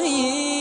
إله